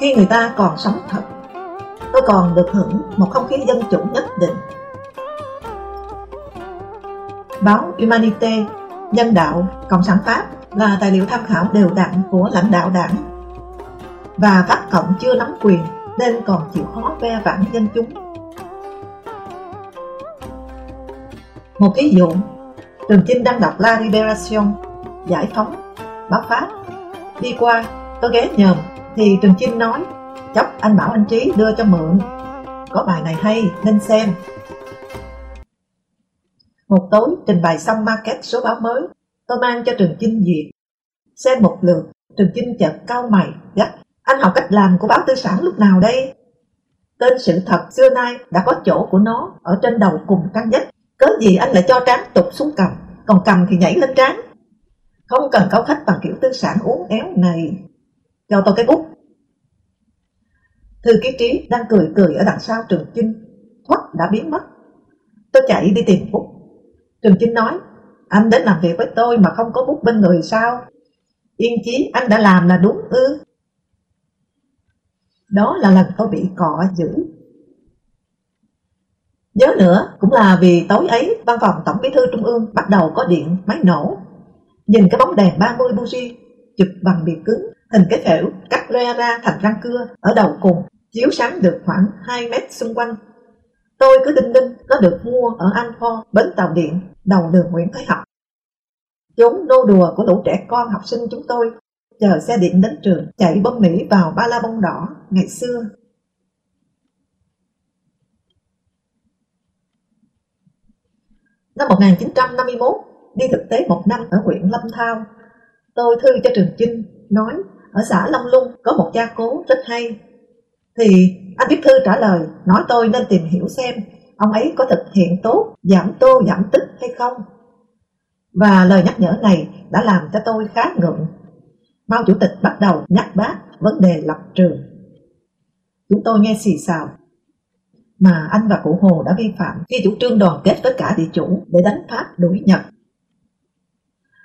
Khi người ta còn sống thật. Tôi còn được hưởng một không khí dân chủ nhất định. Báo Humanité, Nhân đạo, Cộng sản Pháp là tài liệu tham khảo đều đặn của lãnh đạo đảng. Và Pháp Cộng chưa nắm quyền nên còn chịu khó ve vãn dân chúng. Một ví dụ, Trường Chinh đang đọc La Liberation, Giải phóng, báo Pháp. Đi qua, tôi ghé nhờm thì Trường Chinh nói Chốc anh bảo anh Trí đưa cho mượn. Có bài này hay, nên xem. Một tối, trình bày xong market số báo mới, Tôi mang cho Trường Chinh duyệt. Xem một lượt, Trường Chinh chợt cau mày, gắt. Anh học cách làm của báo tư sản lúc nào đây? Tên sự thật xưa nay đã có chỗ của nó Ở trên đầu cùng căn nhất. Cớ gì anh lại cho trán tục xuống cầm? Còn cầm thì nhảy lên trán không cần câu khách bằng kiểu tư sản uống éo này. Cho tôi cái bút Thư ký trí đang cười cười ở đằng sau Trường Chinh. Thoát đã biến mất. Tôi chạy đi tìm bút Trường Chinh nói Anh đến làm việc với tôi mà không có bút bên người sao? Yên chí anh đã làm là đúng ư? Đó là lần tôi bị cọ giữ. Nhớ nữa cũng là vì tối ấy văn phòng tổng bí thư trung ương bắt đầu có điện máy nổ. Nhìn cái bóng đèn 30 buji chụp bằng bìa cứng, hình cái phễu cắt loe ra thành răng cưa ở đầu cùng, chiếu sáng được khoảng 2 mét xung quanh. Tôi cứ đinh đinh nó được mua ở An Pho bến tàu điện, đầu đường Nguyễn Thái Học. Chúng nô đùa của lũ trẻ con học sinh chúng tôi, chờ xe điện đến trường, chạy bông mỹ vào ba la bông đỏ ngày xưa. Năm 1951, đi thực tế một năm ở huyện Lâm Thao. Tôi thư cho Trường Chinh, nói ở xã Long Lung có một gia cố rất hay. Thì anh viết thư trả lời, nói tôi nên tìm hiểu xem ông ấy có thực hiện tốt, giảm tô, giảm tích hay không. Và lời nhắc nhở này đã làm cho tôi khá ngượng. Mao Chủ tịch bắt đầu nhắc bác vấn đề lập trường. Chúng tôi nghe xì xào. Mà anh và cụ Hồ đã vi phạm khi chủ trương đoàn kết với cả địa chủ để đánh Pháp đuổi Nhật.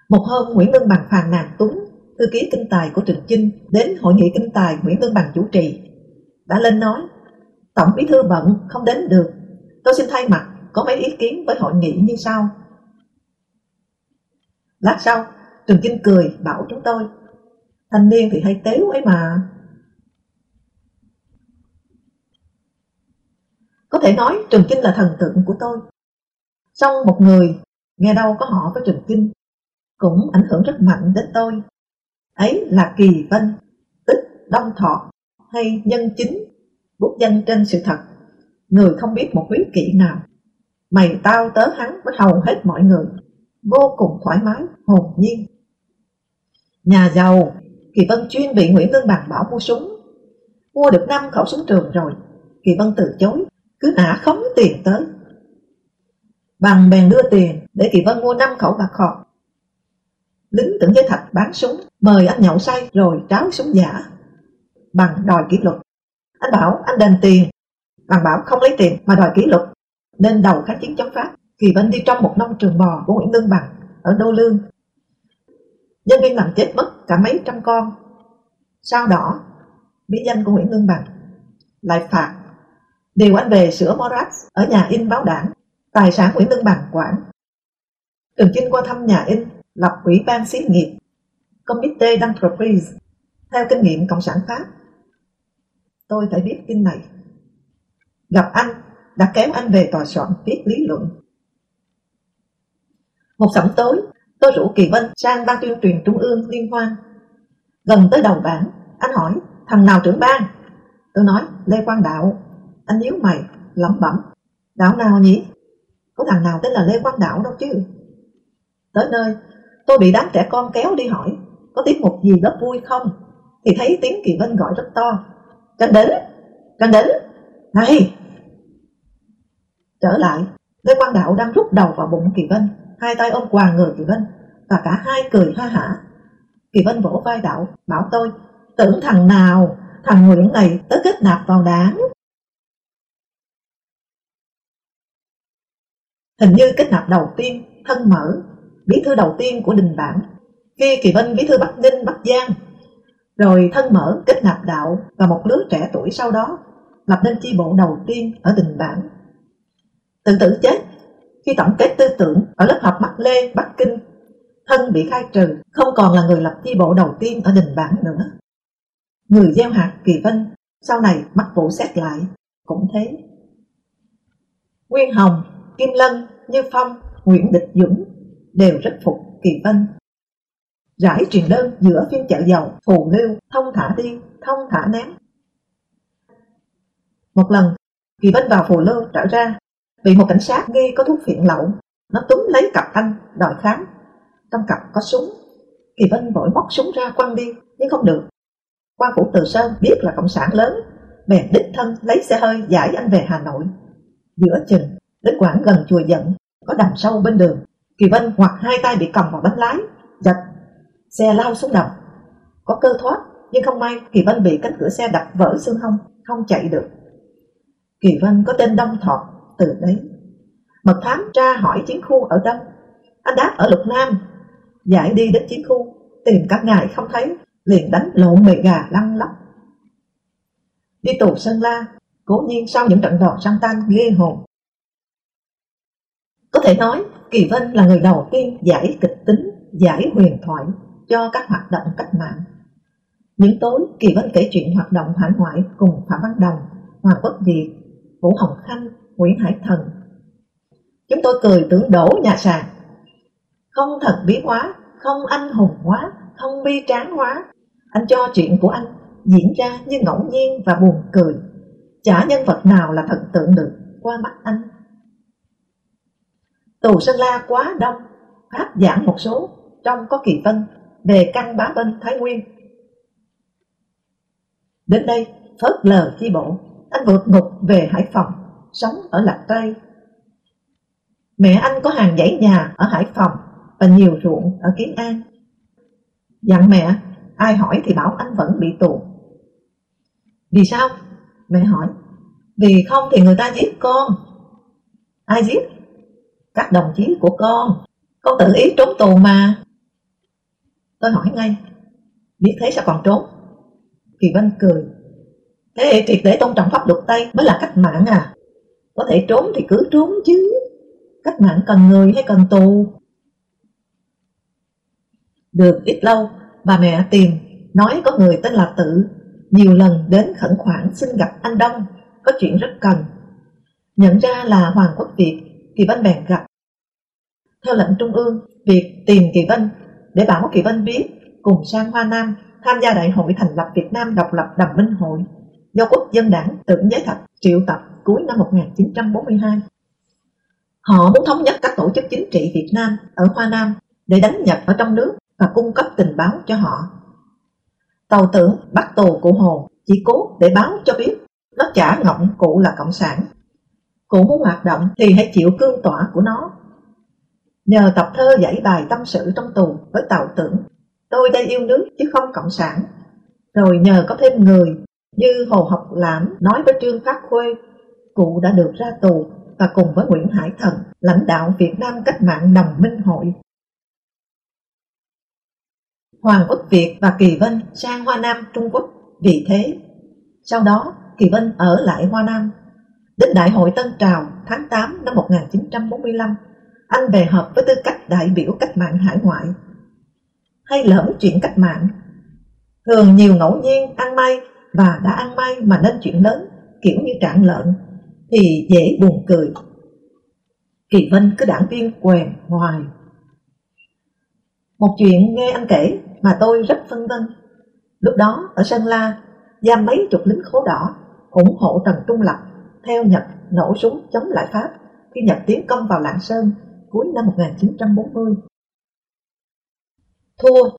Một hôm Nguyễn Lương Bằng phàn nàn Tuấn, thư ký kinh tài của Trịnh Chinh đến hội nghị kinh tài Nguyễn Tân Bằng chủ trì. Đã lên nói, Tổng bí thư bận không đến được, tôi xin thay mặt có mấy ý kiến với hội nghị như sau. Lát sau, Trần Chinh cười bảo chúng tôi, thanh niên thì hay tếu ấy mà. Có thể nói Trần Chinh là thần tượng của tôi. Xong một người, nghe đâu có họ với Trần Chinh cũng ảnh hưởng rất mạnh đến tôi. Ấy là Kỳ Vân, tức Đông Thọ hay Nhân Chính, bút danh trên sự thật, người không biết một quý kỵ nào. Mày tao tớ hắn với hầu hết mọi người, vô cùng thoải mái, hồn nhiên. Nhà giàu, Kỳ Vân chuyên bị Nguyễn Lương Bằng bảo mua súng. Mua được năm khẩu súng trường rồi, Kỳ Vân từ chối, cứ nã khống tiền tới. Bằng bèn đưa tiền để Kỳ Vân mua năm khẩu bạc khọt lính tưởng với thạch bán súng, mời anh nhậu say, rồi tráo súng giả bằng đòi kỷ luật. Anh bảo, anh đền tiền. Bằng bảo, không lấy tiền mà đòi kỷ luật. Nên đầu kháng chiến chống pháp, kỳ vân đi trong một nông trường bò của nguyễn lương bằng ở đô lương. Nhân viên làm chết mất cả mấy trăm con. Sao đỏ bí danh của nguyễn lương bằng lại phạt. Điều anh về sửa morax ở nhà in báo đảng, tài sản nguyễn lương bằng quản. Trường chinh qua thăm nhà in lập ủy ban xí nghiệp Comité d'entreprise theo kinh nghiệm Cộng sản Pháp. Tôi phải biết tin này. Gặp anh, đã kéo anh về tòa soạn viết lý luận. Một sẩm tối, tôi rủ Kỳ Vân sang ban tuyên truyền trung ương liên hoan. Gần tới đầu bảng, anh hỏi, thằng nào trưởng ban? Tôi nói, Lê Quang Đạo. Anh nhíu mày, lẩm bẩm. Đạo nào nhỉ? Có thằng nào tên là Lê Quang Đạo đâu chứ Tới nơi Tôi bị đám trẻ con kéo đi hỏi Có tiết mục gì lớp vui không? Thì thấy tiếng Kỳ Vân gọi rất to Tranh đến, tranh đến. Này! Trở lại Lê Quang Đạo đang rút đầu vào bụng Kỳ Vân Hai tay ôm quà người Kỳ Vân Và cả hai cười ha hả. Kỳ Vân vỗ vai Đạo Bảo tôi Tưởng thằng nào Thằng Nguyễn này tới kết nạp vào đảng. Hình như kết nạp đầu tiên Thân mở Bí thư đầu tiên của đình bản Khi Kỳ Vân bí thư Bắc Ninh Bắc Giang Rồi thân mở kết nạp đạo Và một lứa trẻ tuổi sau đó Lập nên chi bộ đầu tiên ở đình bản Tự tử chết khi tổng kết tư tưởng ở lớp học Bắc Lê, Bắc Kinh, thân bị khai trừ, không còn là người lập chi bộ đầu tiên ở đình bản nữa. Người gieo hạt Kỳ Vân sau này mắc vụ xét lại cũng thế. Nguyên Hồng, Kim Lân, Như Phong, Nguyễn Địch Dũng đều rất phục Kỳ Vân. Rải truyền đơn giữa phiên chợ dầu, phù lưu, thông thả đi, thông thả ném. Một lần, Kỳ Vân vào phù lưu trở ra Bị một cảnh sát nghi có thuốc phiện lậu. Nó túm lấy cặp anh đòi khám. Trong cặp có súng. Kỳ Vân vội móc súng ra quăng đi Nhưng không được. Qua phủ Từ Sơn biết là cộng sản lớn Bèn đích thân lấy xe hơi giải anh về Hà Nội. Giữa chừng Đến quảng gần chùa giận Có đầm sâu bên đường. Kỳ Vân hoặc hai tay bị còng vào bánh lái Giật Xe lao xuống đầm Có cơ thoát Nhưng không may Kỳ Vân bị cánh cửa xe đập vỡ xương hông Không chạy được Kỳ Vân có tên Đông Thọt từ đấy. Mật thám tra hỏi chiến khu ở đâu? Anh đáp ở Lục Nam. Giải đi đến chiến khu, tìm các ngài không thấy, liền đánh lộn mề gà lăn lóc. Đi tù Sơn La, cố nhiên sau những trận đòn sang tan ghê hồn. Có thể nói, Kỳ Vân là người đầu tiên giải kịch tính, giải huyền thoại cho các hoạt động cách mạng. Những tối, Kỳ Vân kể chuyện hoạt động hải ngoại cùng Phạm Văn Đồng, Hoàng Quốc Việt, Vũ Hồng Khanh, Nguyễn Hải Thần. Chúng tôi cười tưởng đổ nhà sàn. Không thật bí quá, không anh hùng quá, không bi tráng quá. Anh cho chuyện của anh diễn ra như ngẫu nhiên và buồn cười. Chả nhân vật nào là thần tượng được qua mắt anh. Tù Sơn La quá đông, Pháp giảng một số, trong có kỳ vân về căn bá bên Thái Nguyên. Đến đây, phớt lờ chi bộ, anh vượt ngục về Hải Phòng sống ở Lạc Tây. Mẹ anh có hàng dãy nhà ở Hải Phòng và nhiều ruộng ở Kiến An. Dặn mẹ, ai hỏi thì bảo anh vẫn bị tù. Vì sao? Mẹ hỏi. Vì không thì người ta giết con. Ai giết? Các đồng chí của con. Con tự ý trốn tù mà. Tôi hỏi ngay. Biết thế sao còn trốn? Kỳ Vân cười. Thế triệt để tôn trọng pháp luật Tây mới là cách mạng à? Có thể trốn thì cứ trốn chứ Cách mạng cần người hay cần tù Được ít lâu, Bà mẹ tìm Nói có người tên là Tự, Nhiều lần đến khẩn khoản xin gặp anh Đông, Có chuyện rất cần Nhận ra là Hoàng Quốc Việt Kỳ Vân bèn gặp Theo lệnh trung ương, Việc tìm Kỳ Vân Để bảo Kỳ Vân biết, Cùng sang Hoa Nam Tham gia đại hội thành lập Việt Nam độc lập Đầm Minh Hội Do quốc dân đảng tưởng giới thạch triệu tập cuối năm 1942. Họ muốn thống nhất các tổ chức chính trị Việt Nam ở Hoa Nam để đánh nhập ở trong nước và cung cấp tình báo cho họ. Tàu tưởng bắt tù cụ Hồ chỉ cố để báo cho biết nó trả ngọng cụ là Cộng sản cũng muốn hoạt động thì hãy chịu cương tỏa của nó. Nhờ tập thơ giải bài tâm sự trong tù với tạo tưởng, tôi đây yêu nước chứ không Cộng sản. Rồi nhờ có thêm người như Hồ Học Lãm nói với Trương Phát Khuê cụ đã được ra tù và cùng với Nguyễn Hải Thần lãnh đạo Việt Nam cách mạng đồng minh hội. Hoàng Quốc Việt và Kỳ Vân sang Hoa Nam Trung Quốc vì thế. Sau đó Kỳ Vân ở lại Hoa Nam. Đến Đại hội Tân Trào tháng 8 năm 1945, anh về họp với tư cách đại biểu cách mạng hải ngoại. Hay lỡ chuyện cách mạng, thường nhiều ngẫu nhiên ăn may và đã ăn may mà nên chuyện lớn kiểu như trạng lợn thì dễ buồn cười. Kỳ Vân cứ đảng viên quèn hoài. Một chuyện nghe anh kể mà tôi rất phân vân. Lúc đó ở Sơn La, giam mấy chục lính khố đỏ ủng hộ Trần Trung Lập theo Nhật nổ súng chống lại Pháp khi Nhật tiến công vào Lạng Sơn cuối năm 1940. Thua,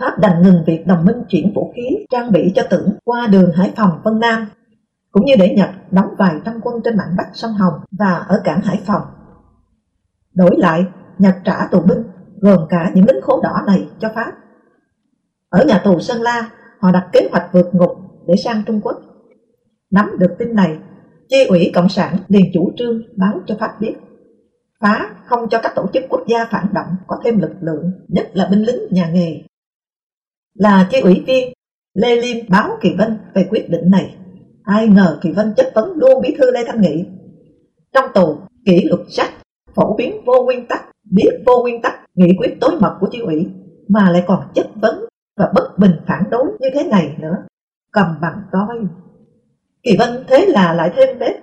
Pháp đành ngừng việc đồng minh chuyển vũ khí trang bị cho tưởng qua đường Hải Phòng Vân Nam, cũng như để Nhật đóng vài trăm quân trên mạn Bắc sông Hồng và ở cảng Hải Phòng. Đổi lại, Nhật trả tù binh gồm cả những lính khố đỏ này cho Pháp. Ở nhà tù Sơn La, họ đặt kế hoạch vượt ngục để sang Trung Quốc. Nắm được tin này, chi ủy Cộng sản liền chủ trương báo cho Pháp biết. Phá không cho các tổ chức quốc gia phản động có thêm lực lượng, nhất là binh lính nhà nghề. Là chi ủy viên, Lê Liêm báo Kỳ Vân về quyết định này. Ai ngờ Kỳ Vân chất vấn luôn bí thư Lê Thanh Nghị. Trong tù, kỷ luật sách, phổ biến vô nguyên tắc, biết vô nguyên tắc, nghị quyết tối mật của chi ủy, mà lại còn chất vấn và bất bình phản đối như thế này nữa. Cầm bằng coi. Kỳ Vân thế là lại thêm vết.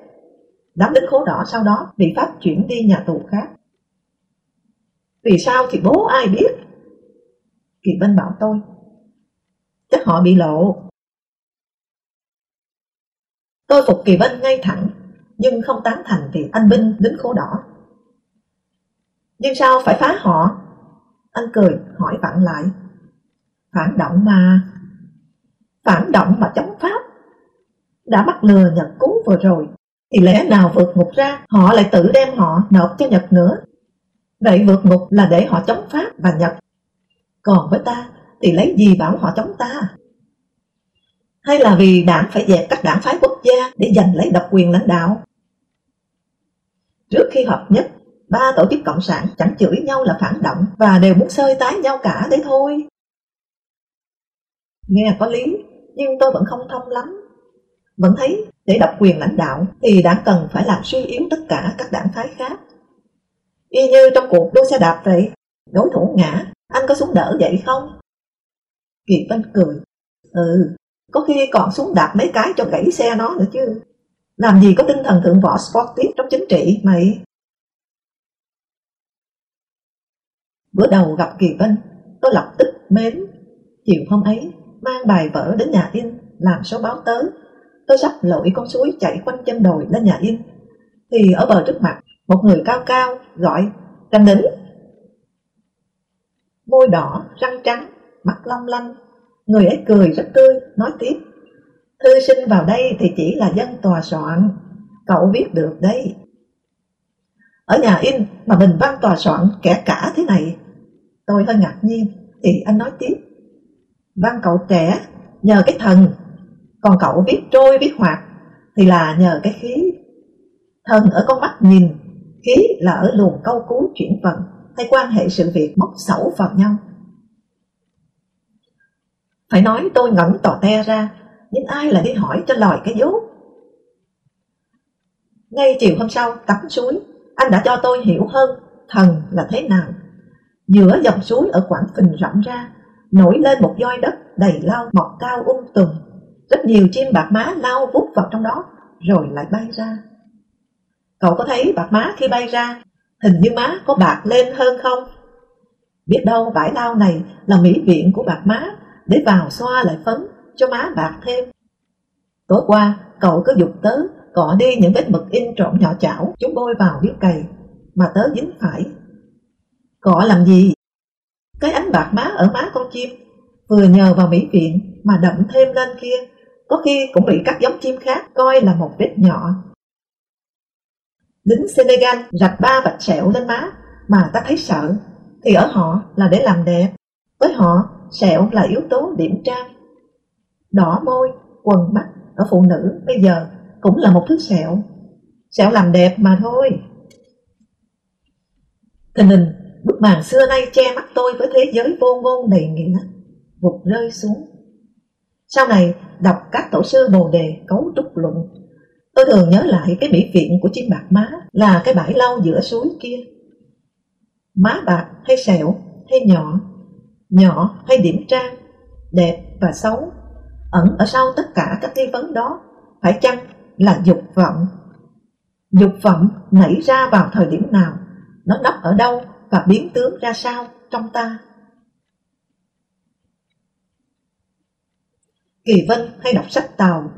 Đám lính khố đỏ sau đó bị Pháp chuyển đi nhà tù khác. Vì sao thì bố ai biết? Kỳ Vân bảo tôi. Chắc họ bị lộ. Tôi phục Kỳ Vân ngay thẳng, nhưng không tán thành việc anh binh lính khố đỏ. Nhưng sao phải phá họ? Anh cười hỏi vặn lại. Phản động mà. Phản động mà chống Pháp đã bắt lừa Nhật cứu vừa rồi, thì lẽ nào vượt ngục ra họ lại tự đem họ nộp cho Nhật nữa. Vậy vượt ngục là để họ chống Pháp và Nhật. Còn với ta thì lấy gì bảo họ chống ta? Hay là vì đảng phải dẹp các đảng phái quốc gia để giành lấy độc quyền lãnh đạo? Trước khi hợp nhất, ba tổ chức cộng sản chẳng chửi nhau là phản động và đều muốn sơi tái nhau cả đấy thôi. Nghe có lý, nhưng tôi vẫn không thông lắm vẫn thấy để độc quyền lãnh đạo thì đã cần phải làm suy yếu tất cả các đảng phái khác. Y như trong cuộc đua xe đạp vậy, đối thủ ngã, anh có xuống đỡ vậy không? Kiệt Vân cười, ừ, có khi còn xuống đạp mấy cái cho gãy xe nó nữa chứ. Làm gì có tinh thần thượng võ sportive trong chính trị mày? Bữa đầu gặp Kỳ Vân, tôi lập tức mến. Chiều hôm ấy, mang bài vở đến nhà in, làm số báo tới Tôi sắp lội con suối chạy quanh chân đồi lên nhà in Thì ở bờ trước mặt Một người cao cao gọi Trăng đính Môi đỏ, răng trắng, mắt long lanh. Người ấy cười rất tươi, nói tiếp Thư sinh vào đây thì chỉ là dân tòa soạn Cậu biết được đấy. Ở nhà in mà mình văn tòa soạn kẻ cả thế này Tôi hơi ngạc nhiên Thì anh nói tiếp Văn cậu trẻ nhờ cái thần còn cậu biết trôi, biết hoạt Thì là nhờ cái khí Thần ở con mắt nhìn. Khí là ở luồng câu cú chuyển vận, Hay quan hệ sự việc móc sẩu vào nhau. Phải nói tôi ngẩn tò te ra, Nhưng ai lại đi hỏi cho lòi cái dốt Ngay chiều hôm sau, tắm suối, Anh đã cho tôi hiểu hơn thần là thế nào. Giữa dòng suối ở Quảng Phình rộng ra, Nổi lên một voi đất đầy lau mọc cao ung um tùm rất nhiều chim bạc má lao vút vào trong đó, Rồi lại bay ra Cậu có thấy bạc má khi bay ra, Hình như má có bạc lên hơn không? Biết đâu bãi lao này là mỹ viện của bạc má, Để vào xoa lại phấn, cho má bạc thêm Tối qua, cậu cứ dục tớ, Cọ đi những vết mực in trộn nhỏ chảo, Chúng bôi vào điếu cày, Mà tớ dính phải Cọ làm gì? Cái ánh bạc má ở má con chim, Vừa nhờ vào mỹ viện mà đậm thêm lên kia có khi cũng bị các giống chim khác coi là một vết nhỏ. Lính Senegal rạch ba vạch sẹo lên má mà ta thấy sợ, thì ở họ là để làm đẹp, với họ sẹo là yếu tố điểm trang. Đỏ môi, quần mắt ở phụ nữ bây giờ cũng là một thứ sẹo, sẹo làm đẹp mà thôi. Tình hình bức màn xưa nay che mắt tôi với thế giới vô ngôn đầy nghĩa, vụt rơi xuống. Sau này, đọc các tổ sư bồ đề cấu trúc luận. Tôi thường nhớ lại cái mỹ viện của chim bạc má Là cái bãi lau giữa suối kia. Má bạc hay sẹo hay nhỏ Nhỏ hay điểm trang, Đẹp và xấu, Ẩn ở sau tất cả các nghi vấn đó, Phải chăng là dục vọng? Dục vọng nảy ra vào thời điểm nào, Nó nấp ở đâu và biến tướng ra sao trong ta? Kỳ Vân hay đọc sách Tàu.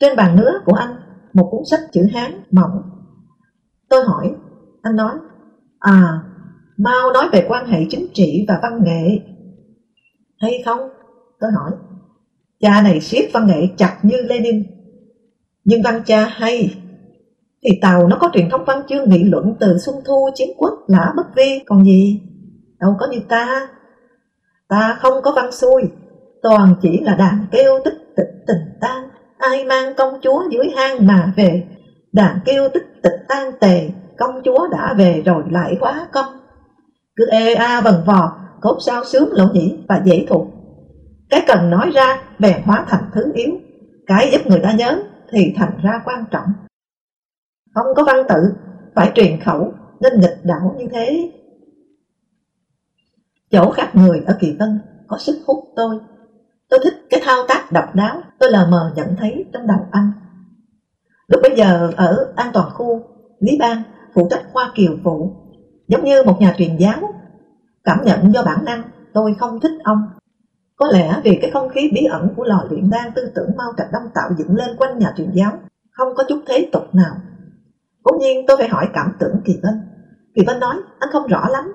Trên bàn nữa của anh, một cuốn sách chữ Hán mỏng. Tôi hỏi, anh nói, à, mau nói về quan hệ chính trị và văn nghệ. Hay không? Tôi hỏi. Cha này siết văn nghệ chặt như Lenin. Nhưng văn cha hay. Thì Tàu nó có truyền thống văn chương nghị luận từ Xuân Thu, Chiến Quốc, Lã Bất Vi, còn gì? Đâu có như ta. Ta không có văn xuôi, toàn chỉ là đàn kêu tích tịch tình tan. Ai mang công chúa dưới hang mà về, đàn kêu tích tịch tan tề, công chúa đã về rồi lại quá công. Cứ ê a vần vò, cốt sao sướng lỗ nhĩ và dễ thuộc. Cái cần nói ra bèn hóa thành thứ yếu, cái giúp người ta nhớ thì thành ra quan trọng. Không có văn tự, phải truyền khẩu nên nghịch đảo như thế. Chỗ khác người ở Kỳ Tân có sức hút tôi. Tôi thích cái thao tác độc đáo tôi lờ mờ nhận thấy trong đầu anh. Lúc bây giờ ở an toàn khu, Lý Bang phụ trách khoa kiều vụ, giống như một nhà truyền giáo. Cảm nhận do bản năng, tôi không thích ông. Có lẽ vì cái không khí bí ẩn của lò luyện đan tư tưởng Mao Trạch Đông tạo dựng lên quanh nhà truyền giáo, không có chút thế tục nào. Cố nhiên tôi phải hỏi cảm tưởng Kỳ Vân. Kỳ Vân nói, anh không rõ lắm.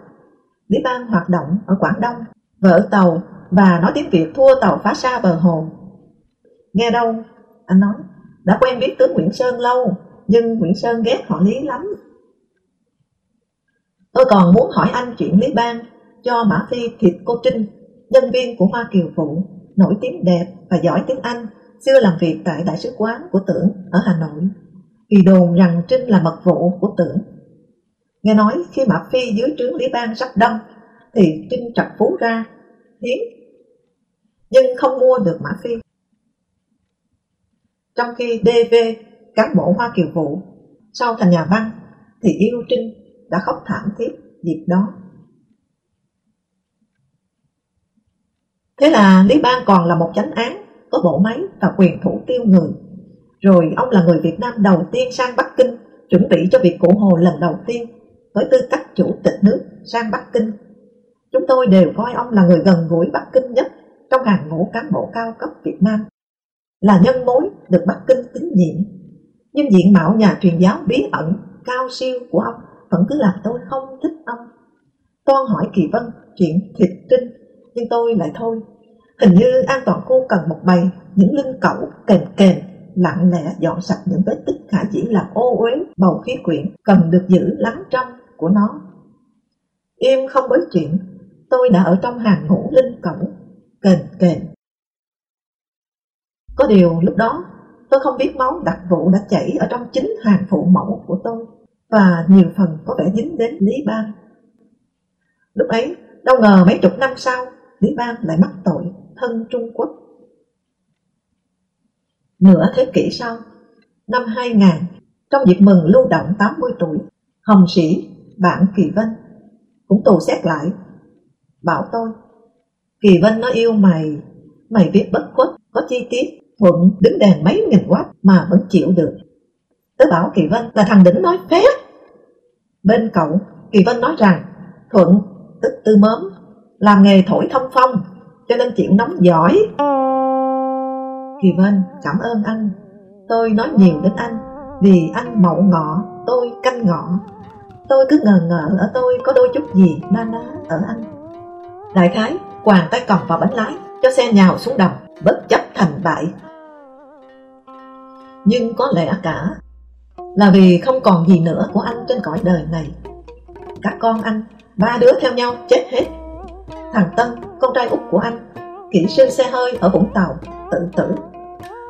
Lý Bang hoạt động ở Quảng Đông, vợ tàu và nói tiếng Việt thua tàu phá xa bờ hồ. Nghe đâu, anh nói, đã quen biết tướng Nguyễn Sơn lâu, nhưng Nguyễn Sơn ghét họ Lý lắm. Tôi còn muốn hỏi anh chuyện Lý Bang cho Mã Phi thịt cô Trinh, nhân viên của Hoa Kiều Phụ, nổi tiếng đẹp và giỏi tiếng Anh, xưa làm việc tại Đại sứ quán của tưởng ở Hà Nội. Vì đồn rằng Trinh là mật vụ của tưởng. Nghe nói khi Mã Phi dưới trướng Lý Bang sắp đâm, thì Trinh trật phú ra, hiến, nhưng không mua được Mã Phi. Trong khi DV, cán bộ Hoa Kiều Vụ, sau thành nhà văn, thì yêu Trinh đã khóc thảm thiết dịp đó. Thế là Lý Bang còn là một chánh án, có bộ máy và quyền thủ tiêu người. Rồi ông là người Việt Nam đầu tiên sang Bắc Kinh, chuẩn bị cho việc cổ hồ lần đầu tiên, với tư cách chủ tịch nước sang Bắc Kinh. Chúng tôi đều coi ông là người gần gũi Bắc Kinh nhất trong hàng ngũ cán bộ cao cấp Việt Nam, là nhân mối được Bắc Kinh tín nhiệm. Nhưng diện mạo nhà truyền giáo bí ẩn, cao siêu của ông vẫn cứ làm tôi không thích ông. Toan hỏi Kỳ Vân chuyện thịt trinh, nhưng tôi lại thôi. Hình như an toàn khu cần một bầy những lưng cẩu kềnh kềnh lặng lẽ dọn sạch những vết tích khả dĩ làm ô uế bầu khí quyển cần được giữ lắng trong của nó. Im không bới chuyện, tôi đã ở trong hàng ngũ linh cẩu, kềnh kềnh. Có điều lúc đó tôi không biết máu đặc vụ đã chảy ở trong chính hàng phụ mẫu của tôi và nhiều phần có vẻ dính đến Lý Bang. Lúc ấy, đâu ngờ mấy chục năm sau, Lý Bang lại mắc tội thân Trung Quốc. Nửa thế kỷ sau, năm 2000, trong dịp mừng lưu động 80 tuổi, Hồng Sĩ, bạn Kỳ Vân, cũng tù xét lại, bảo tôi, Kỳ Vân nó yêu mày, mày biết bất khuất, có chi tiết, thuận đứng đèn mấy nghìn watt mà vẫn chịu được. Tớ bảo Kỳ Vân là thằng đỉnh nói phép. Bên cậu, Kỳ Vân nói rằng Thuận, tức tư mớm, làm nghề thổi thông phong, cho nên chịu nóng giỏi. Kỳ Vân, cảm ơn anh. Tôi nói nhiều đến anh, vì anh mậu ngọ, tôi canh ngọ. Tôi cứ ngờ ngờ ở tôi có đôi chút gì na ná ở anh. Đại khái, quàng tay còng vào bánh lái, cho xe nhào xuống đồng, bất chấp thành bại. Nhưng có lẽ cả là vì không còn gì nữa của anh trên cõi đời này. Các con anh, ba đứa theo nhau chết hết. Thằng Tân, con trai út của anh, kỹ sư xe hơi ở Vũng Tàu, tự tử.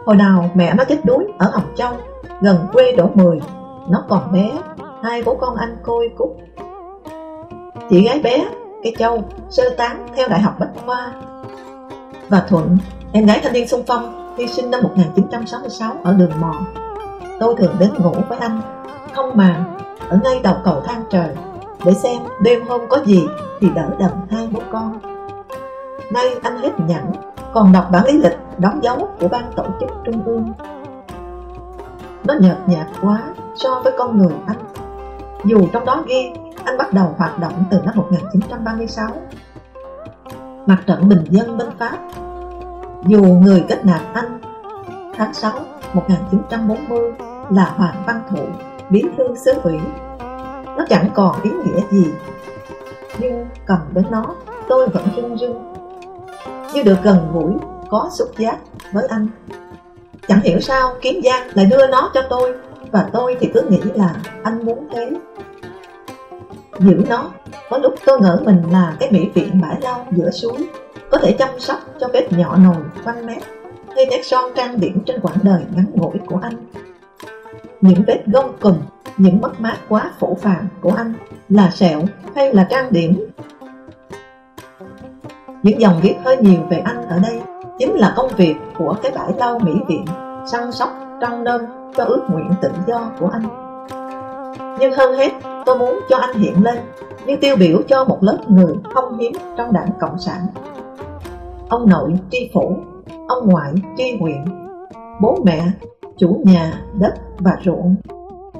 Hồi nào mẹ nó chết đuối ở Hồng Châu, gần quê đổ mười, nó còn bé, hai bố con anh côi cút. Chị gái bé, cái Châu, sơ tán theo Đại học Bách Khoa. Và Thuận, em gái thanh niên xung phong, hy sinh năm 1966 ở đường mòn. Tôi thường đến ngủ với anh không mà ở ngay đầu cầu thang trời để xem đêm hôm có gì thì đỡ đần hai bố con. Nay anh hết nhẫn còn đọc bản lý lịch đóng dấu của ban tổ chức trung ương. Nó nhợt nhạt quá so với con người anh. Dù trong đó ghi anh bắt đầu hoạt động từ năm 1936 mặt trận bình dân bên Pháp dù người kết nạp anh tháng 6 1940 là Hoàng Văn Thụ, bí thư xứ ủy, nó chẳng còn ý nghĩa gì nhưng cầm đến nó tôi vẫn rưng rưng. Như được gần gũi có xúc giác với anh. Chẳng hiểu sao kiếm giang lại đưa nó cho tôi và tôi thì cứ nghĩ là anh muốn thế giữ nó. Có lúc tôi ngỡ mình là cái mỹ viện bãi lau giữa suối, có thể chăm sóc cho vết nhỏ nồi quanh mép hay nét son trang điểm trên quãng đời ngắn ngủi của anh. Những vết gông cùm, những mất mát quá phổ phàng của anh là sẹo hay là trang điểm? Những dòng viết hơi nhiều về anh ở đây chính là công việc của cái bãi lau mỹ viện, săn sóc, trăng nơm cho ước nguyện tự do của anh. Nhưng hơn hết tôi muốn cho anh hiện lên như tiêu biểu cho một lớp người không hiếm trong đảng Cộng sản. Ông nội tri phủ, ông ngoại tri huyện, bố mẹ, chủ nhà, đất và ruộng.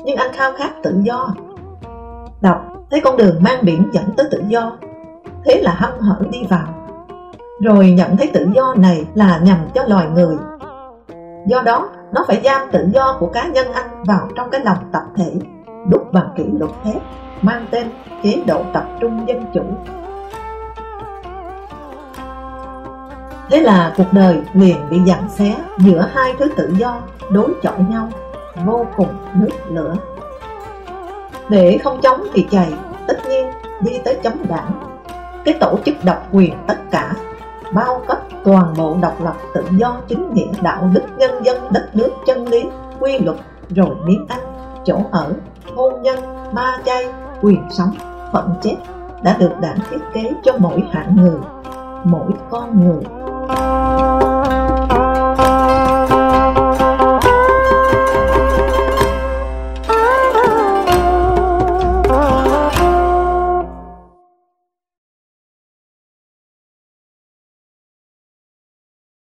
Nhưng anh khao khát tự do. Đọc, thấy con đường mang biển dẫn tới tự do, thế là hăm hở đi vào. Rồi nhận thấy tự do này là nhằm cho loài người. Do đó, nó phải giam tự do của cá nhân anh vào trong cái lòng tập thể đúc bằng kỷ luật thép, mang tên chế độ tập trung dân chủ. Thế là cuộc đời liền bị dặn xé giữa hai thứ tự do, đối chọi nhau, vô cùng nước lửa. Để không chống thì chày, tất nhiên đi tới chống đảng. Cái tổ chức độc quyền tất cả, bao cấp toàn bộ độc lập tự do chính nghĩa, đạo đức, nhân dân, đất nước, chân lý, quy luật, rồi miếng ăn chỗ ở hôn nhân, ma chay, quyền sống, phận chết đã được đảng thiết kế cho mỗi hạng người, mỗi con người.